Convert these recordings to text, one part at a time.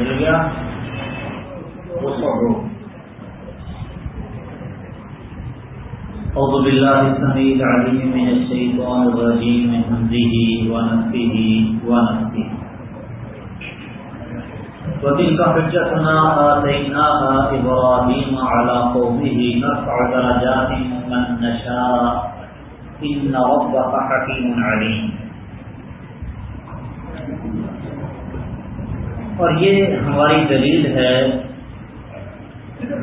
مل گیا۔ دو سو دو أعوذ بالله السميع العليم من الشيطان الرجيم من همزه ونفسه ونفسه وتلك حجتنا آتيناها إبراهيم على قومه نرفع درجات من نشاء۔ إن ربك حكيم عليم۔ اور یہ ہماری دلیل ہے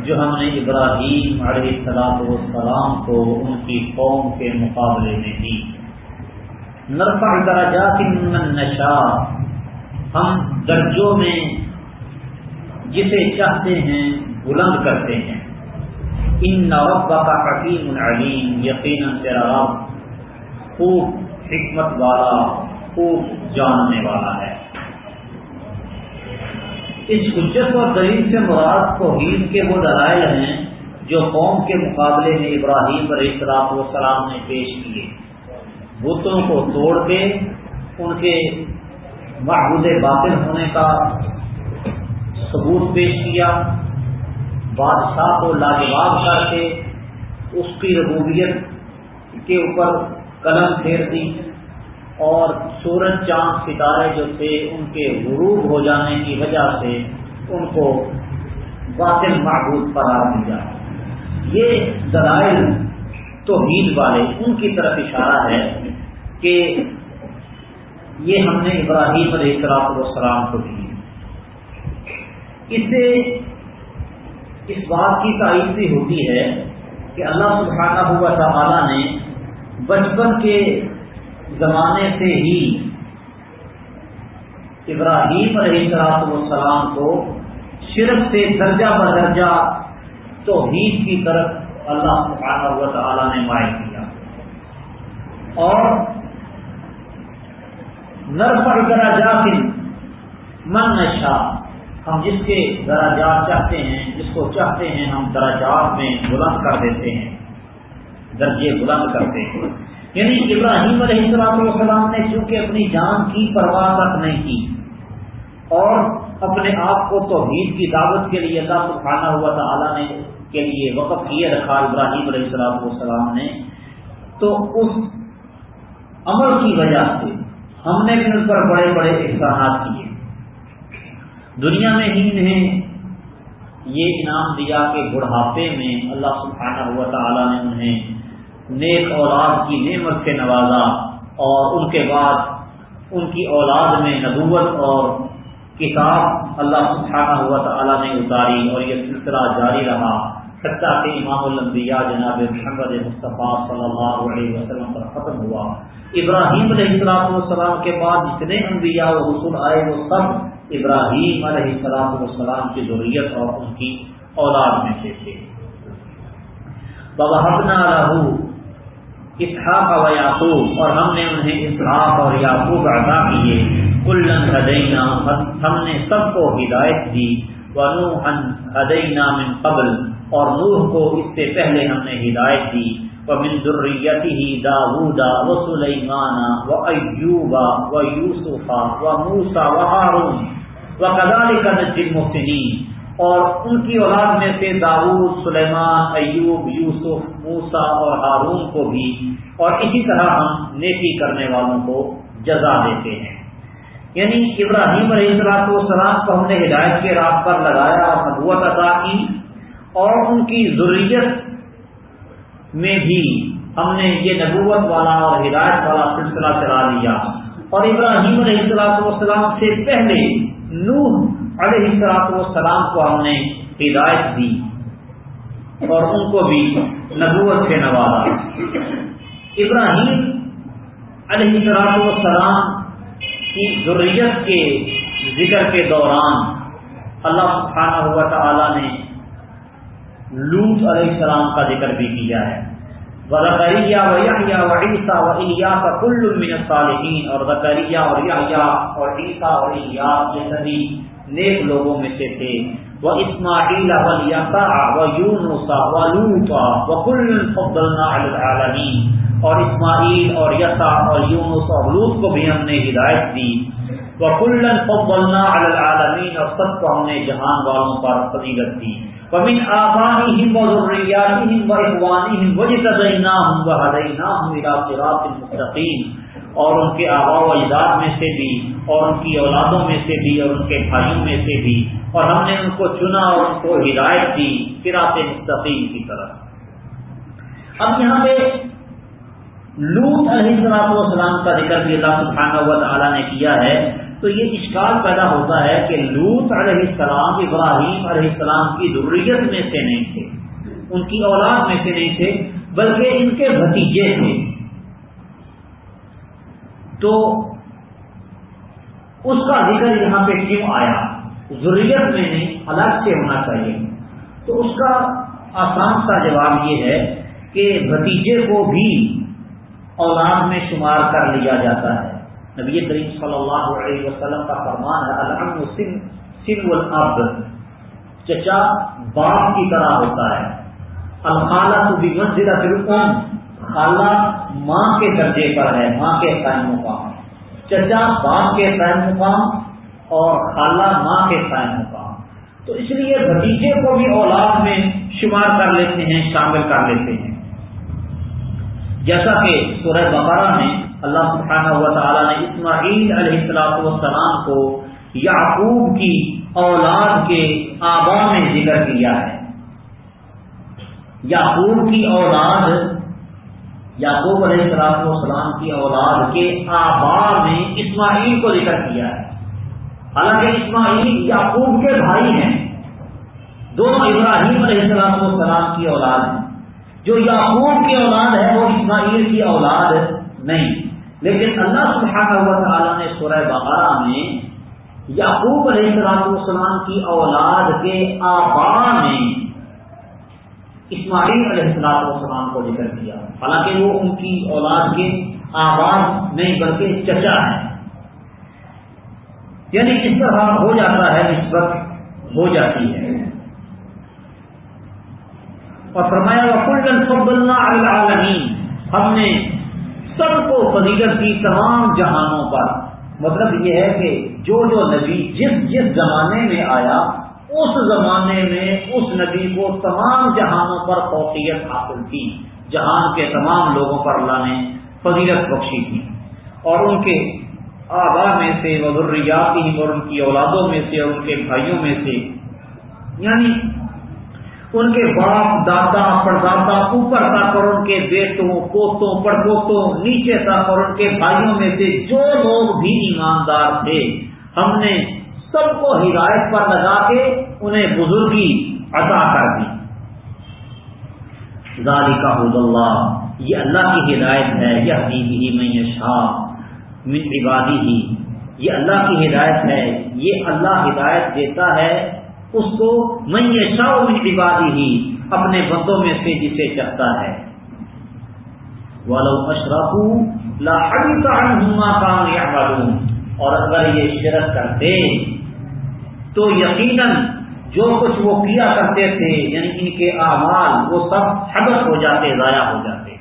جو ہم نے ابراہیم علیہ السلام والسلام کو ان کی قوم کے مقابلے میں دی۔ نرفع درجات من نشا ہم درجوں میں جسے چاہتے ہیں بلند کرتے ہیں۔ ان نوبا کا حکیم العلیم یقیناً تیرا خوب حکمت والا، خوب جاننے والا ہے۔ اس حجت اور دلیل سے مراد توحید کے وہ دلائل ہیں جو قوم کے مقابلے میں ابراہیم علیہ السلاط والسلام نے پیش کیے۔ بتوں کو توڑ کے ان کے محبوب باطل ہونے کا ثبوت پیش کیا۔ بادشاہ کو لاجواب کر کے اس کی ربوبیت کے اوپر قلم پھیر دی۔ اور سورج چاند ستارے جو تھے ان کے غروب ہو جانے کی وجہ سے ان کو باطل معبود قرار دیا یہ دلائل توحید والے ان کی طرف اشارہ ہے کہ یہ ہم نے ابراہیم علیہ السلام والسلام کو دی۔ اس سے اس بات کی تائید بھی ہوتی ہے کہ اللہ سبحانہ ہوا تعالیٰ نے بچپن کے زمانے سے ہی ابراہیم علیہ السلام والسلام کو شرک سے درجہ بدرجہ توحید کی طرف اللہ سبحانہ ہوا تعالیٰ نے مائع کیا۔ اور نرفر دراجات من نشا ہم جس کے دراجات چاہتے ہیں، جس کو چاہتے ہیں، ہم دراجات میں بلند کر دیتے ہیں، درجے بلند کرتے ہیں۔ یعنی ابراہیم علیہ السلام والسلام نے چونکہ اپنی جان کی پرواہ تک نہیں کی اور اپنے آپ کو توحید کی دعوت کے لیے اللہ سبحانہ ہوا تعالیٰ نے کے لیے وقف کیے رکھا ابراہیم علیہ السلام والسلام نے، تو اس عمل کی وجہ سے ہم نے بھی ان پر بڑے بڑے احسانات کیے۔ دنیا میں ہی انہیں یہ انعام دیا کہ بڑھاپے میں اللہ سبحانہ ہوا تعالیٰ نے انہیں نیک اولاد کی نعمت سے نوازا اور ان کے بعد ان کی اولاد میں نبوت اور کتاب اللہ سبحانہ ہوا تعالیٰ نے اتاری اور یہ سلسلہ جاری رہا۔ سچا کہ امام الانبیاء جناب محمد مصطفیٰ صلی اللہ علیہ وسلم پر ختم ہوا۔ ابراہیم علیہ السلام والسلام کے بعد جتنے انبیاء و رسول آئے وہ سب ابراہیم علیہ السلام والسلام کی ضروریت اور ان کی اولاد میں سے تھے۔ بابا حبنا رہو اسحاق و یعقوب، اور ہم نے انہیں اسحاق اور یعقوب ادا کیے۔ کلن ہدینا، ہم نے سب کو ہدایت دی۔ ونوحن ہدینا من قبل، اور نوح کو اس سے پہلے ہم نے ہدایت دی۔ ومن ذریته داود وسليمان وأيوب ويوسف وموسى وهارون وكذلك نجزي المحسنين اور ان کی اولاد میں سے داود سلیمان، ایوب، یوسف موسا اور ہارون کو بھی اور اسی طرح ہم نیکی کرنے والوں کو جزا دیتے ہیں۔ یعنی ابراہیم علیہ السلام والسلام کو ہم نے ہدایت کے راہ پر لگایا اور نبوت عطا کی اور ان کی ضروریت میں بھی ہم نے یہ نبوت والا اور ہدایت والا سلسلہ چلا لیا۔ اور ابراہیم علیہ السلام والسلام سے پہلے نوح علیہ السلاط والسلام کو ہم نے ہدایت دی اور ان کو بھی نبوت سے نوازا۔ ابراہیم علیہ السلاط والسلام کی ضروریت کے ذکر کے دوران اللہ سبحانہ ہوا تعالی نے لوت علیہ السلام کا ذکر بھی کیا ہے۔ زکریہ و یحییٰ و عیسیٰ و الیاس کا کل من الصالحین اور زکریہ اور یحییٰ اور عیسیٰ اور الیاس یہ سبھی نیک لوگوں میں سے تھے۔ وہ اسماعیل و یونسا و لوپا و کل فضلنا العالمین۔ اور اسماعیل اور یسا اور یونس اور لوت کو بھی ہم نے ہدایت دی۔ وہ فضلنا علی العالمین اور سب کو ہم نے جہان والوں پر فضیلت دی۔ ومن آبائهم وذرياتهم وإخوانهم وجتبيناهم وهديناهم إلى صراط مستقيم اور ان کے آبا و اجداد میں سے بھی، اور ان کی اولادوں میں سے بھی، اور ان کے بھائیوں میں سے بھی۔ اور ہم نے ان کو چنا اور ان کو ہدایت دی صراط مستقیم کی طرف۔ اب یہاں پہ لوت علیہ السلام والسلام کا ذکر بھی اللہ سبحانہ و تعالیٰ نے کیا ہے۔ تو یہ اشکال پیدا ہوتا ہے کہ لوت علیہ السلام، ابراہیم علیہ السلام کی ضروریت میں سے نہیں تھے، ان کی اولاد میں سے نہیں تھے، بلکہ ان کے بھتیجے تھے۔ تو اس کا ذکر یہاں پہ کیوں آیا؟ ضروریت میں نہیں الگ سے ہونا چاہیے۔ تو اس کا آسان سا جواب یہ ہے کہ بھتیجے کو بھی اولاد میں شمار کر لیا جاتا ہے۔ نبی کریم صلی اللہ علیہ وسلم کا فرمان ہے الحم سن سن چچا باپ کی طرح ہوتا ہے۔ الخالہ تو بھی منزل بالکل خالہ ماں کے درجے پر ہے، ماں کے قائم مقام۔ چچا باپ کے قائم مقام اور خالہ ماں کے قائم مقام۔ تو اس لیے بھتیجے کو بھی اولاد میں شمار کر لیتے ہیں، شامل کر لیتے ہیں۔ جیسا کہ سورہ بقرہ میں اللہ سبحانہ و تعالیٰ نے اسماعیل علیہ السلاط والسلام کو یعقوب کی اولاد کے آبا میں ذکر کیا ہے۔ یعقوب کی اولاد یعقوب علیہ السلاط والسلام کی اولاد کے آبا میں اسماعیل کو ذکر کیا ہے۔ حالانکہ اسماعیل یعقوب کے بھائی ہیں۔ دونوں ابراہیم علیہ السلام والسلام کی اولاد ہیں۔ جو یعقوب کی اولاد ہے، وہ اسماعیل کی اولاد نہیں۔ لیکن اللہ سبحانہ و تعالیٰ نے سورہ بقرہ میں یعقوب علیہ السلام السلام کی اولاد کے آبا میں اسماعیل علیہ السلام السلام کو ذکر کیا۔ حالانکہ وہ ان کی اولاد کے آواز نہیں بلکہ چچا ہے یعنی اس طرح ہو جاتا ہے اس وقت ہو جاتی ہے۔ اور فرمایا وکل فضلنا العالمین ہم نے سب کو فضیلت کی تمام جہانوں پر۔ مطلب یہ ہے کہ جو جو نبی جس جس زمانے میں آیا اس زمانے میں اس نبی کو تمام جہانوں پر فوقیت حاصل کی جہان کے تمام لوگوں پر اللہ نے فضیلت بخشی تھی۔ اور ان کے آبا میں سے وضریاتی اور ان کی اولادوں میں سے اور ان کے بھائیوں میں سے یعنی ان کے باپ، دادا، پردادا، اوپر تک اور ان کے بیٹوں، پوتوں، پڑپوتوں، نیچے تک اور ان کے بھائیوں میں سے جو لوگ بھی ایماندار تھے، ہم نے سب کو ہدایت پر لگا کے انہیں بزرگی عطا کر دی۔ ذالی کا حد اللہ، یہ اللہ کی ہدایت ہے یہ ہی میں شاہ من عبادی ہی یہ اللہ کی ہدایت ہے، یہ اللہ ہدایت دیتا ہے، اس کو میں شاہ عبادی ہی اپنے بندوں میں سے جسے چاہتا ہے۔ اور اگر یہ شرک کرتے تو یقیناً جو کچھ وہ کیا کرتے تھے یعنی ان کے اعمال، وہ سب حدث ہو جاتے، ضائع ہو جاتے۔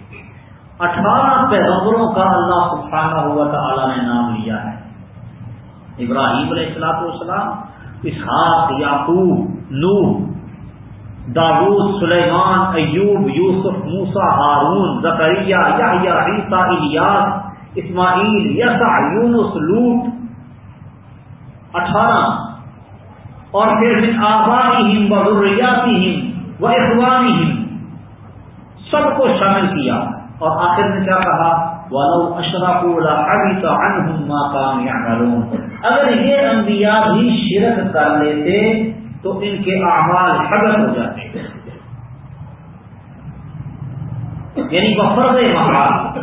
اٹھارہ پیغمبروں کا اللہ سبحانہ ہوا تعالیٰ نے نام لیا ہے۔ ابراہیم علیہ السلاط والسلام، اسحاق، یعقوب، نوح داود سلیمان، ایوب، یوسف موسا ہارون، زکریہ یا عیسیٰ، الیاس، اسماعیل، یسع، یونس لوٹ اٹھارہ اور پھر من آبائہم و ذریاتہم و اخوانہم سب کو شامل کیا اور آخر میں کیا کہا؟ ولو اشرفوا لحبط عنهم ما كانوا يعملون۔ اگر یہ انبیاء بھی شرک کر لیتے تو ان کے اعمال حبط ہو جاتے۔ یعنی وہ فرض محال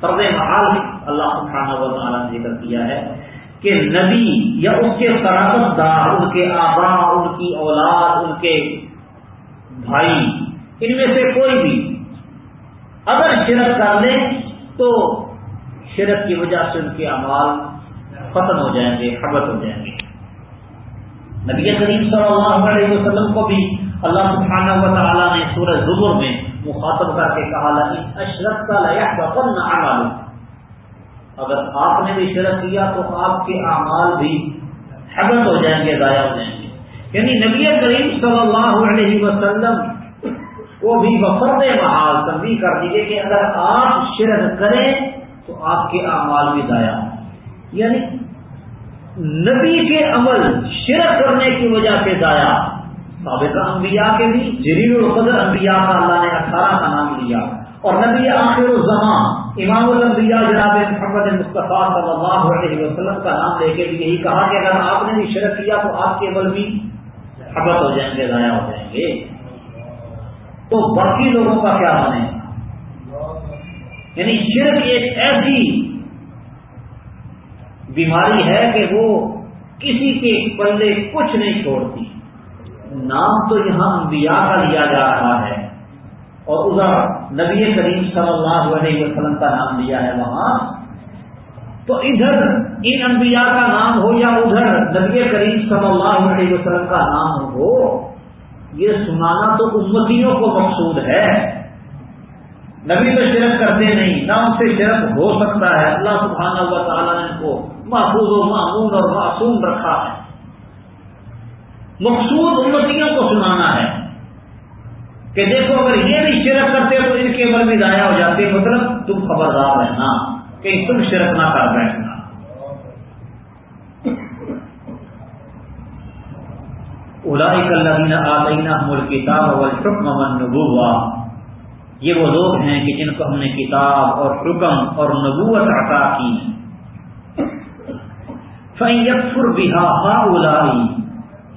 فرض محال اللہ سبحانہ و تعالیٰ نے ذکر کیا ہے۔ کہ نبی یا اس کے فراغت دار ان کے آبا، ان کی اولاد، ان کے بھائی، ان میں سے کوئی بھی اگر شرک کر لیں تو شرک کی وجہ سے ان کے اعمال ختم ہو جائیں گے حبت ہو جائیں گے۔ نبی کریم صلی اللہ علیہ وسلم کو بھی اللہ سبحانہ و تعالیٰ نے سورج زبر میں مخاطب کر کے کہا اشرف کا لیا نہ اگر آپ نے بھی شرک کیا تو آپ کے اعمال بھی حبت ہو جائیں گے، ضائع ہو جائیں گے۔ یعنی نبی کریم صلی اللہ علیہ وسلم کو بھی بفرد محال تنبیہ کر دیجیے کہ اگر آپ شرک کریں تو آپ کے اعمال بھی ضائع یعنی نبی کے عمل شرک کرنے کی وجہ سے ضائع۔ سابقہ انبیاء کے بھی جلیل القدر انبیاء کا اللہ نے اٹھارہ کا نام لیا۔ اور نبی آخر الزمان امام الانبیاء جناب محمد مصطفیٰ صلی اللہ علیہ وسلم کا نام لے کے یہی کہا کہ اگر آپ نے بھی شرک کیا تو آپ کے عمل بھی حبت ہو جائیں گے، ضائع ہو جائیں گے۔ تو باقی لوگوں کا کیا بنے یعنی شرک ایک ایسی بیماری ہے کہ وہ کسی کے پلے کچھ نہیں چھوڑتی۔ نام تو یہاں انبیاء کا لیا جا رہا ہے۔ اور ادھر نبی کریم صلی اللہ علیہ وسلم کا نام لیا ہے وہاں۔ تو ادھر ان انبیاء کا نام ہو یا ادھر نبی کریم صلی اللہ علیہ وسلم کا نام ہو، یہ سنانا تو امتیوں کو مقصود ہے۔ نبی تو شرک کرتے نہیں، نہ ان سے شرک ہو سکتا ہے۔ اللہ سبحانہ و تعالیٰ نے ان کو محفوظ و معمون اور معصوم رکھا ہے۔ مقصود امتیوں کو سنانا ہے۔ کہ دیکھو اگر یہ بھی شرک کرتے تو ان کے عمل بھی ضائع ہو جاتے مطلب تم خبردار رہنا کہ تم شرک نہ کر بیٹھنا کتاب یہ وہ لوگ ہیں کہ جن کو ہم نے کتاب اور حکم اور نبوت عطا کی۔ فیفر بہا الائی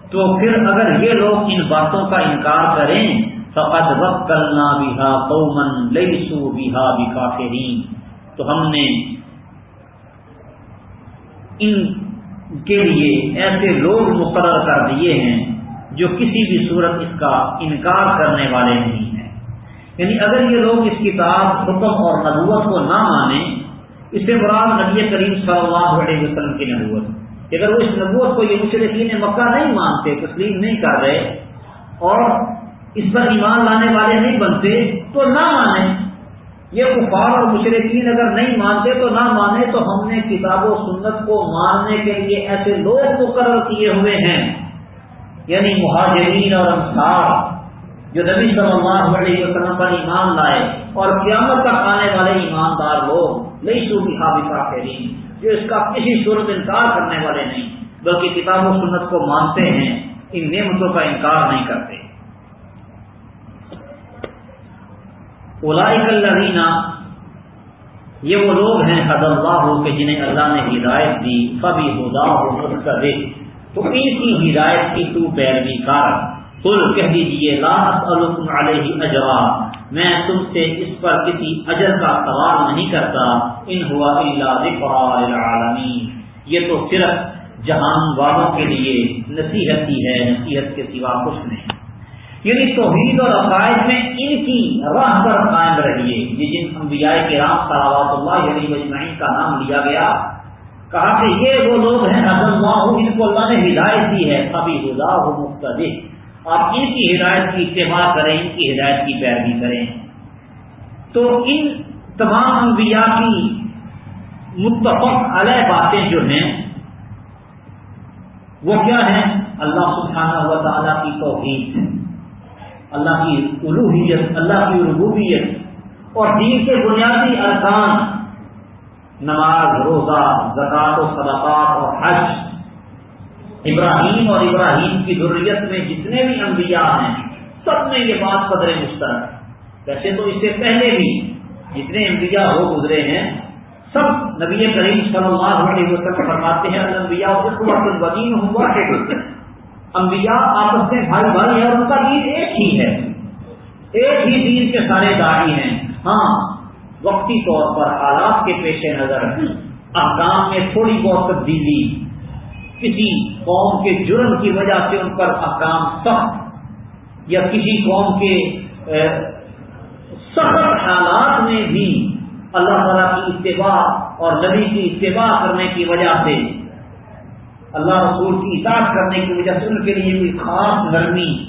تو پھر اگر یہ لوگ ان باتوں کا انکار کریں فقد وقت کرنا بہا قومن لئیسو بہا بکافرین تو ہم نے ان کے لیے ایسے لوگ مقرر کر دیے ہیں جو کسی بھی صورت اس کا انکار کرنے والے نہیں ہیں۔ یعنی اگر یہ لوگ اس کتاب، حکم اور نبوت کو نہ مانیں، اس سے مراد نبی کریم صلی اللہ علیہ وسلم کی نبوت۔ اگر وہ اس نبوت کو یہ مشرقین مکہ نہیں مانتے، تسلیم نہیں کر رہے، اور اس پر ایمان لانے والے نہیں بنتے تو نہ مانیں۔ یہ کفار اور مشرقین اگر نہیں مانتے تو نہ مانے تو ہم نے کتاب و سنت کو ماننے کے لیے ایسے لوگ مقرر کیے ہوئے ہیں۔ یعنی مہاجرین اور انصار جو نبی صلی اللہ علیہ وسلم پر ایمان لائے اور قیامت تک آنے والے ایماندار لوگ نئی سو کی خابی جو اس کا کسی صورت انکار کرنے والے نہیں، بلکہ کتاب و سنت کو مانتے ہیں، ان نعمتوں کا انکار نہیں کرتے۔ اولائک اولا یہ وہ لوگ ہیں حد اللہ ہو کہ جنہیں اللہ نے ہدایت دی کبھی ہدا ہو تو ان کی ہدایت کی تو پیروی کر۔ کل کہہ دیجیے لاس علیہ اجرا۔ میں تم سے اس پر کسی اجر کا سوال نہیں کرتا۔ ان ہوا اللہ یہ تو صرف جہان والوں کے لیے نصیحت ہی ہے، نصیحت کے سوا کچھ نہیں۔ یعنی توحید اور عقائد میں ان کی راہ پر قائم رہیے۔ یہ جن انبیاء کے رام صلاحات اللہ یعنی مجمعین کا نام لیا گیا، کہا کہ یہ وہ لوگ ہیں حضر اللہ جن کو اللہ نے ہدایت دی ہے۔ ابھی ہدا ہو مختلف آپ ان کی ہدایت کی اتباع کریں، ان کی ہدایت کی پیروی کریں۔ تو ان تمام انبیاء کی متفق علیہ باتیں جو ہیں، وہ کیا ہیں؟ اللہ سبحانہ و تعالیٰ کی توحید۔ اللہ کی الوحیت اللہ کی ربوبیت اور دین کے بنیادی ارکان نماز، روزہ زکات و صدقات اور حج۔ ابراہیم اور ابراہیم کی ضروریت میں جتنے بھی انبیاء ہیں، سب میں یہ بات قدر مشترک۔ ویسے تو اس سے پہلے بھی جتنے انبیاء ہو گزرے ہیں، سب نبی کریم صلی اللہ علیہ وسلم فرماتے ہیں انبیاء ہوا انبیاء آپس میں بھائی بھائی ہے اور ان کا دین ایک ہی ہے۔ ایک ہی دین کے سارے داڑھی ہیں۔ ہاں وقتی طور پر حالات کے پیش نظر، احکام میں تھوڑی بہت تبدیلی۔ کسی قوم کے جرم کی وجہ سے ان پر احکام سخت، یا کسی قوم کے سخت حالات میں بھی اللہ تعالیٰ کی اتباع اور نبی کی اتباع کرنے کی وجہ سے اللہ رسول کی اطاعت کرنے کی وجہ سے ان کے لیے کوئی خاص نرمی،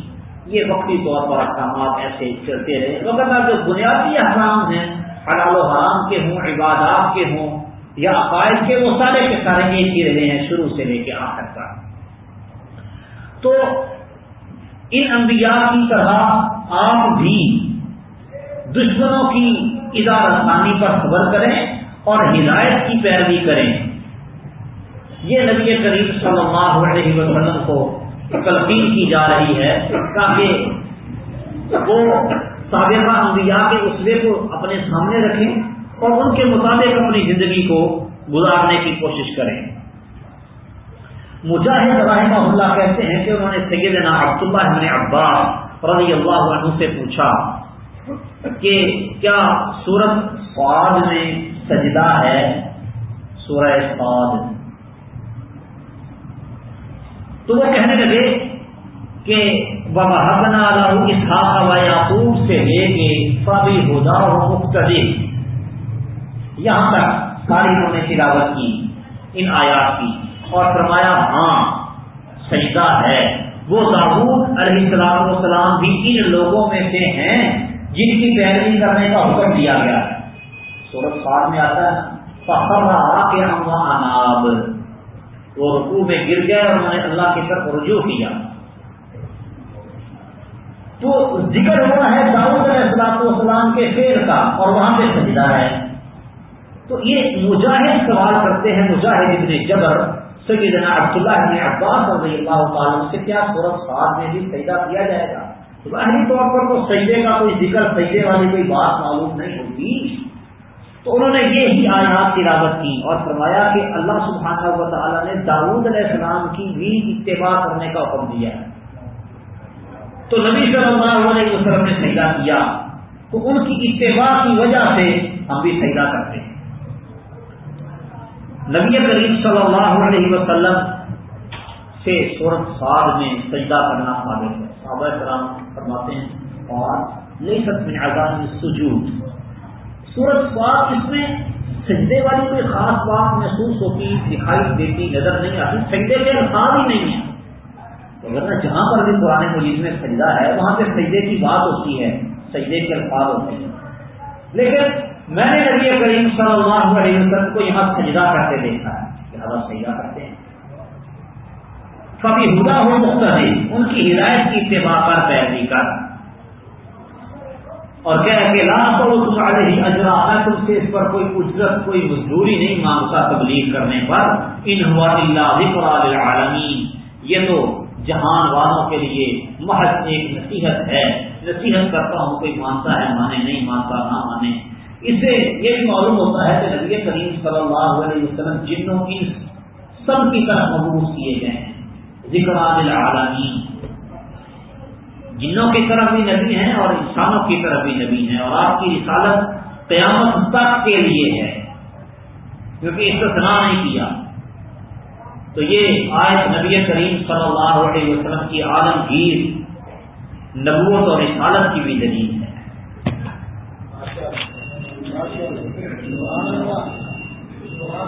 یہ وقتی طور پر احکامات ایسے چلتے رہے۔ مگر جو بنیادی احکام ہیں، حلال و حرام کے ہوں، عبادات کے ہوں، یا عقائد کے، وہ سارے کے سارے ایک ہی رہے ہیں شروع سے لے کے آخر تک۔ تو ان انبیاء کی طرح آپ بھی دشمنوں کی ادارانی پر خبر کریں اور ہدایت کی پیروی کریں۔ یہ نبی کریم صلی اللہ علیہ وسلم کو تلقین کی جا رہی ہے تاکہ وہ سابقہ انبیاء کے اسلے کو اپنے سامنے رکھیں اور ان کے مطابق اپنی زندگی کو گزارنے کی کوشش کریں۔ مجاہد رحمہ اللہ کہتے ہیں کہ انہوں نے سیدنا عبداللہ ابن عباس رضی اللہ عنہ سے پوچھا کہ کیا سورت فواد میں سجدہ ہے؟ سورہ فواد تو وہ کہنے لگے کہ بابا حبنا حسنا اسحاق و یعقوب سے لے کے فبی ہدا و مختلف یہاں تک ساری انہوں نے تلاوت کی، ان آیات کی، اور فرمایا ہاں سجدہ ہے۔ وہ داود علیہ السلام والسلام بھی ان لوگوں میں سے ہیں جن کی پیروی کرنے کا حکم دیا گیا۔ ہے سورت سال میں آتا ہے فخر کے اناب وہ رقو میں گر گئے اور انہوں نے اللہ کی طرف رجوع کیا۔ تو ذکر ہوا ہے داؤد علیہ السلام والسلام کے فیر کا اور وہاں پہ سجدہ ہے۔ تو یہ مجاہد سوال کرتے ہیں، مجاہد ابن جبر، سیدنا عبداللہ ابن عباس رضی اللہ تعالیٰ سے کیا سورت سات میں بھی سجدہ کیا جائے گا؟ ظاہری طور پر تو سجدے کا کوئی ذکر، سجدے والی کوئی بات معلوم نہیں ہوتی۔ تو انہوں نے یہ ہی آیات تلاوت کی اور فرمایا کہ اللہ سبحانہ و تعالیٰ نے داود علیہ السلام کی بھی اتباع کرنے کا حکم دیا ہے۔ تو نبی صلی اللہ علیہ وسلم نے سجدہ کیا۔ تو ان کی اتباع کی وجہ سے ہم بھی سجدہ کرتے ہیں۔ نبی کریم صلی اللہ علیہ وسلم سے سورت سعد میں سجدہ کرنا ثابت ہے۔ صحابہ کرام فرماتے ہیں، اور نہیں سکتے آزاد سجود سورت سعد اس میں سجدے والی کوئی خاص بات محسوس ہوتی، دکھائی دیتی، نظر نہیں آتی، سجدے کے الفاظ ہی نہیں ہے اگر جہاں پر بھی پرانے مجید میں سجدہ ہے، وہاں پہ سجدے کی بات ہوتی ہے، سجدے کے الفاظ ہوتے ہیں۔ لیکن میں نے نبی کریم صلی اللہ علیہ وسلم کو یہاں سجدہ کرتے دیکھا ہے لہٰذا سجدہ کرتے ہیں۔ کبھی ہدا ہو مختلف ان کی ہدایت کی اتباع کر پیروی کر۔ اور کیا کہ لا کرو تمہارے ہی اجرا ہے تم سے اس پر کوئی اجرت، کوئی مزدوری نہیں مانگتا تبلیغ کرنے پر۔ ان ہوا اللہ عالمین یہ تو جہان والوں کے لیے محض ایک نصیحت ہے۔ نصیحت کرتا ہوں، کوئی مانتا ہے، مانے، نہیں مانتا، نہ مانے۔ اس سے یہ بھی معلوم ہوتا ہے کہ نبی کریم صلی اللہ علیہ وسلم جنوں کی سب کی طرف مبوس کیے گئے ہیں۔ ذکر عالمی جنوں کی طرف بھی نبی ہیں اور انسانوں کی طرف بھی نبی ہیں اور آپ کی رسالت قیامت تک کے لیے ہے، کیونکہ اس نہیں کیا۔ تو یہ آج نبی کریم صلی اللہ علیہ وسلم کی عالمگیر نبوت اور رسالت کی بھی دلیل ہے۔